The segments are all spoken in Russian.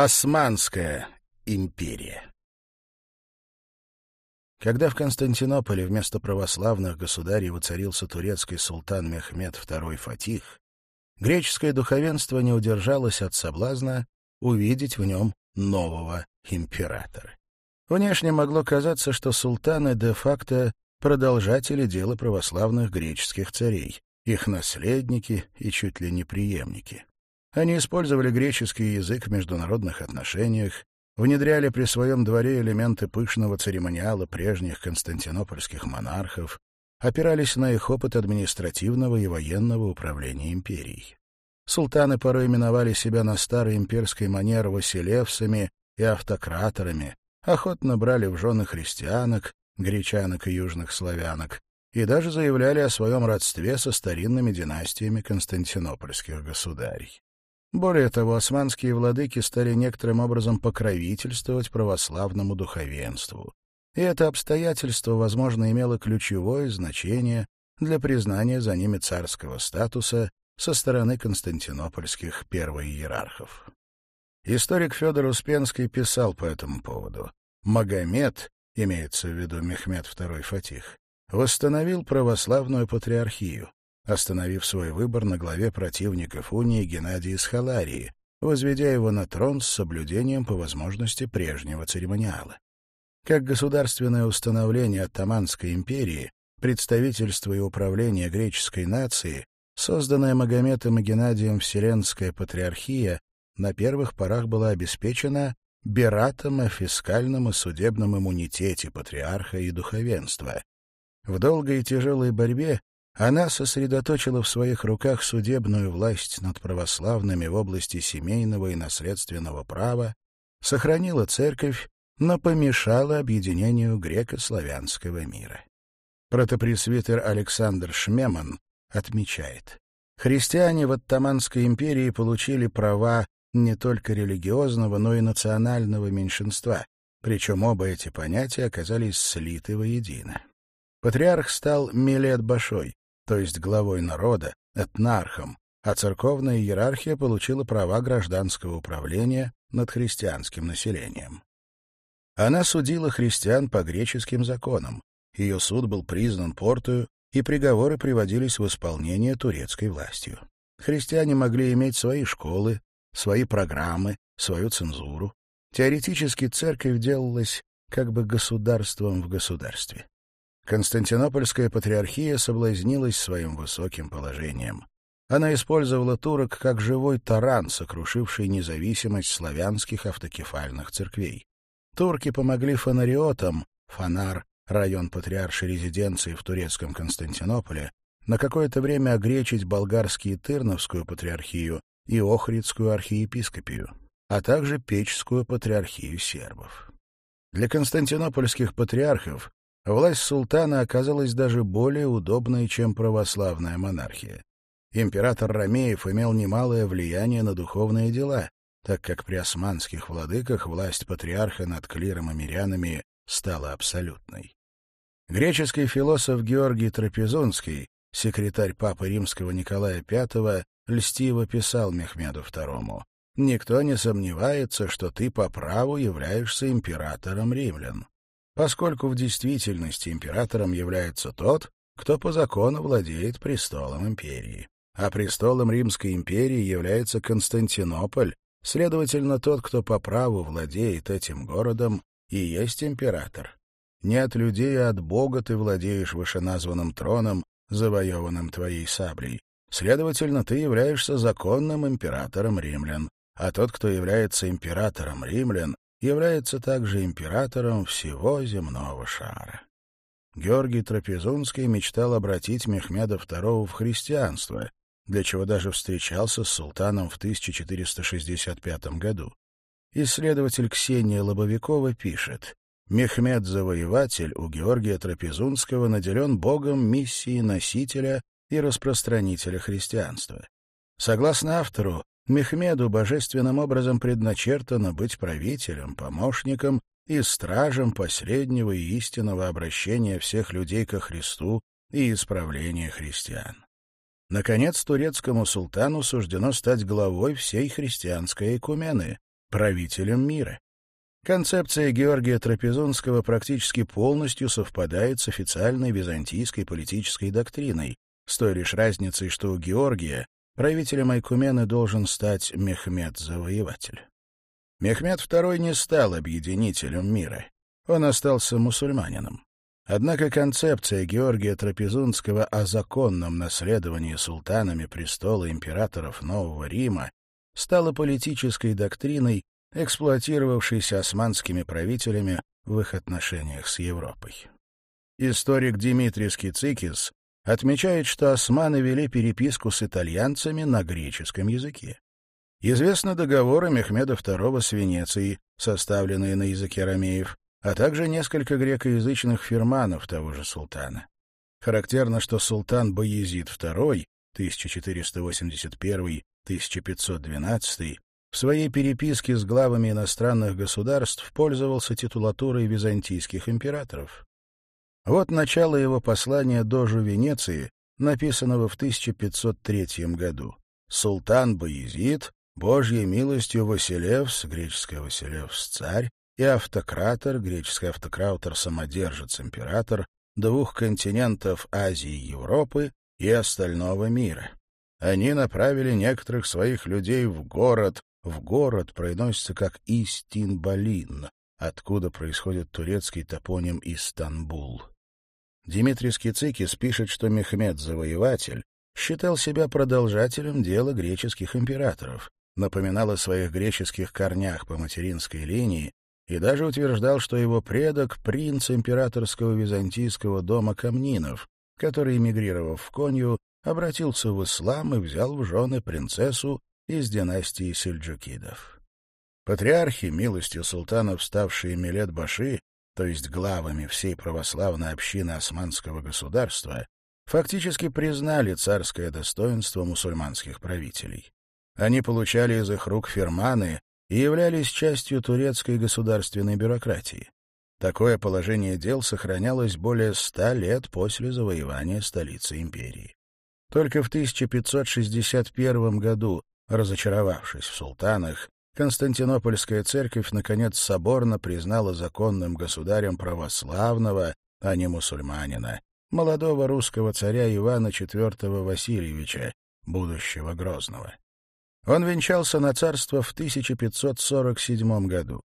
Османская империя. Когда в Константинополе вместо православных государей воцарился турецкий султан Мехмед II Фатих, греческое духовенство не удержалось от соблазна увидеть в нем нового императора. Внешне могло казаться, что султаны де-факто продолжатели дела православных греческих царей, их наследники и чуть ли не преемники. Они использовали греческий язык в международных отношениях, внедряли при своем дворе элементы пышного церемониала прежних константинопольских монархов, опирались на их опыт административного и военного управления империей. Султаны порой именовали себя на старой имперской манер василевсами и автократорами, охотно брали в жены христианок, гречанок и южных славянок, и даже заявляли о своем родстве со старинными династиями константинопольских государей. Более того, османские владыки стали некоторым образом покровительствовать православному духовенству. И это обстоятельство, возможно, имело ключевое значение для признания за ними царского статуса со стороны константинопольских первоиерархов. Историк Федор Успенский писал по этому поводу. «Магомед, имеется в виду Мехмед II Фатих, восстановил православную патриархию, остановив свой выбор на главе противников унии Геннадия Схаларии, возведя его на трон с соблюдением по возможности прежнего церемониала. Как государственное установление Оттаманской империи, представительство и управление греческой нации, созданная Магометом и Геннадием Вселенская Патриархия, на первых порах была обеспечена бератом о фискальном и судебном иммунитете патриарха и духовенства. В долгой и тяжелой борьбе она сосредоточила в своих руках судебную власть над православными в области семейного и наследственного права, сохранила церковь, но помешала объединению греко-славянского мира. Протопресвитер Александр Шмеман отмечает, христиане в Оттаманской империи получили права не только религиозного, но и национального меньшинства, причем оба эти понятия оказались слиты воедино. Патриарх стал Милет Башой, то есть главой народа, этнархом, а церковная иерархия получила права гражданского управления над христианским населением. Она судила христиан по греческим законам, ее суд был признан портою, и приговоры приводились в исполнение турецкой властью. Христиане могли иметь свои школы, свои программы, свою цензуру. Теоретически церковь делалась как бы государством в государстве. Константинопольская патриархия соблазнилась своим высоким положением. Она использовала турок как живой таран, сокрушивший независимость славянских автокефальных церквей. Турки помогли фонариотам, фонар — район патриаршей резиденции в турецком Константинополе, на какое-то время огречить болгарские Тырновскую патриархию и Охридскую архиепископию, а также Печскую патриархию сербов. Для константинопольских патриархов власть султана оказалась даже более удобной, чем православная монархия. Император Ромеев имел немалое влияние на духовные дела, так как при османских владыках власть патриарха над клиром и мирянами стала абсолютной. Греческий философ Георгий Трапезунский, секретарь папы римского Николая V, льстиво писал Мехмеду II, «Никто не сомневается, что ты по праву являешься императором римлян поскольку в действительности императором является тот, кто по закону владеет престолом империи. А престолом Римской империи является Константинополь, следовательно, тот, кто по праву владеет этим городом, и есть император. Не от людей, а от Бога ты владеешь вышеназванным троном, завоеванным твоей саблей. Следовательно, ты являешься законным императором римлян, а тот, кто является императором римлян, является также императором всего земного шара. Георгий Трапезунский мечтал обратить Мехмеда II в христианство, для чего даже встречался с султаном в 1465 году. Исследователь Ксения Лобовикова пишет, «Мехмед-завоеватель у Георгия Трапезунского наделен богом миссии носителя и распространителя христианства. Согласно автору, Мехмеду божественным образом предначертано быть правителем, помощником и стражем последнего и истинного обращения всех людей ко Христу и исправления христиан. Наконец, турецкому султану суждено стать главой всей христианской экумены, правителем мира. Концепция Георгия Трапезунского практически полностью совпадает с официальной византийской политической доктриной, с той лишь разницей, что у Георгия Правителем Айкумены должен стать Мехмед-завоеватель. Мехмед II не стал объединителем мира. Он остался мусульманином. Однако концепция Георгия Трапезунского о законном наследовании султанами престола императоров Нового Рима стала политической доктриной, эксплуатировавшейся османскими правителями в их отношениях с Европой. Историк Димитрий Скицикис отмечает, что османы вели переписку с итальянцами на греческом языке. Известны договоры Мехмеда II с Венецией, составленные на языке ромеев, а также несколько грекоязычных фирманов того же султана. Характерно, что султан Баязид II 1481-1512 в своей переписке с главами иностранных государств пользовался титулатурой византийских императоров. Вот начало его послания дожу Венеции, написанного в 1503 году. Султан Боязид, Божьей милостью Василевс, греческий Василевс царь, и автократор, греческий автокраутор самодержец император, двух континентов Азии и Европы и остального мира. Они направили некоторых своих людей в город, в город произносится как Истинбалин, откуда происходит турецкий топоним Истанбул. Дмитрий Скицикис пишет, что Мехмед Завоеватель считал себя продолжателем дела греческих императоров, напоминал о своих греческих корнях по материнской линии и даже утверждал, что его предок — принц императорского византийского дома Камнинов, который, эмигрировав в Конью, обратился в ислам и взял в жены принцессу из династии сельджукидов. Патриархи, милостью султанов, ставшие Милет-Баши, то есть главами всей православной общины Османского государства, фактически признали царское достоинство мусульманских правителей. Они получали из их рук фирманы и являлись частью турецкой государственной бюрократии. Такое положение дел сохранялось более ста лет после завоевания столицы империи. Только в 1561 году, разочаровавшись в султанах, Константинопольская церковь, наконец, соборно признала законным государем православного, а не мусульманина, молодого русского царя Ивана IV Васильевича, будущего Грозного. Он венчался на царство в 1547 году,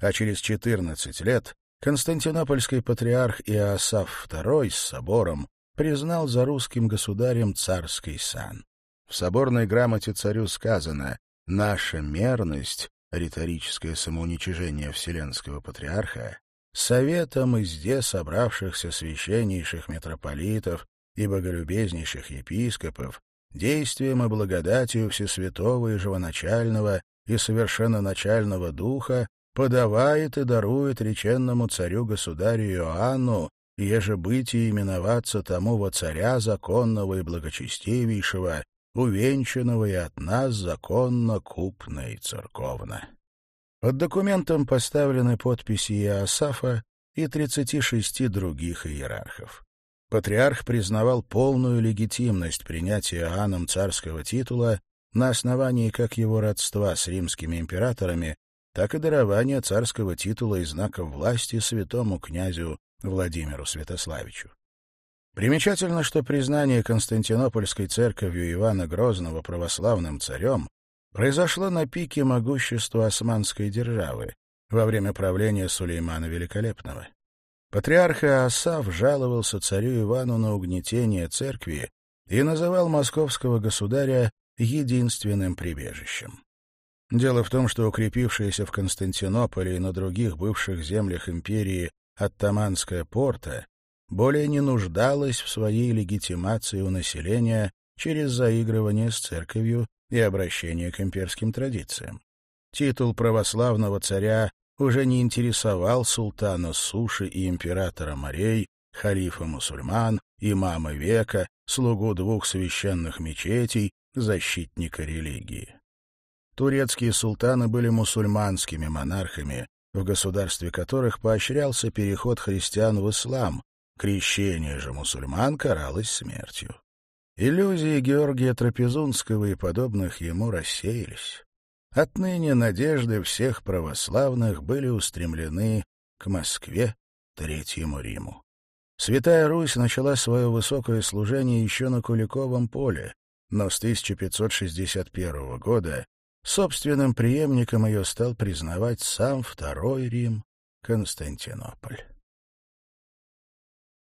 а через 14 лет Константинопольский патриарх Иоасаф II с собором признал за русским государем царский сан. В соборной грамоте царю сказано Наша мерность, риторическое самоуничижение Вселенского Патриарха, советом и собравшихся священнейших митрополитов и боголюбезнейших епископов, действием и благодатью Всесвятого и Живоначального и Совершенноначального Духа подавает и дарует реченному царю-государю Иоанну, еже быть именоваться тому во царя законного и благочестивейшего, увенчанного и от нас законно купно и церковно. Под документом поставлены подписи Иосафа и 36 других иерархов. Патриарх признавал полную легитимность принятия Иоанном царского титула на основании как его родства с римскими императорами, так и дарования царского титула и знаков власти святому князю Владимиру Святославичу. Примечательно, что признание Константинопольской церковью Ивана Грозного православным царем произошло на пике могущества османской державы во время правления Сулеймана Великолепного. Патриарх Асав жаловался царю Ивану на угнетение церкви и называл московского государя единственным прибежищем. Дело в том, что укрепившаяся в Константинополе и на других бывших землях империи оттаманская порта более не нуждалась в своей легитимации у населения через заигрывание с церковью и обращение к имперским традициям. Титул православного царя уже не интересовал султана суши и императора морей, халифа мусульман, имама века, слугу двух священных мечетей, защитника религии. Турецкие султаны были мусульманскими монархами, в государстве которых поощрялся переход христиан в ислам, Крещение же мусульман каралось смертью. Иллюзии Георгия Трапезунского и подобных ему рассеялись. Отныне надежды всех православных были устремлены к Москве, Третьему Риму. Святая Русь начала свое высокое служение еще на Куликовом поле, но с 1561 года собственным преемником ее стал признавать сам Второй Рим Константинополь.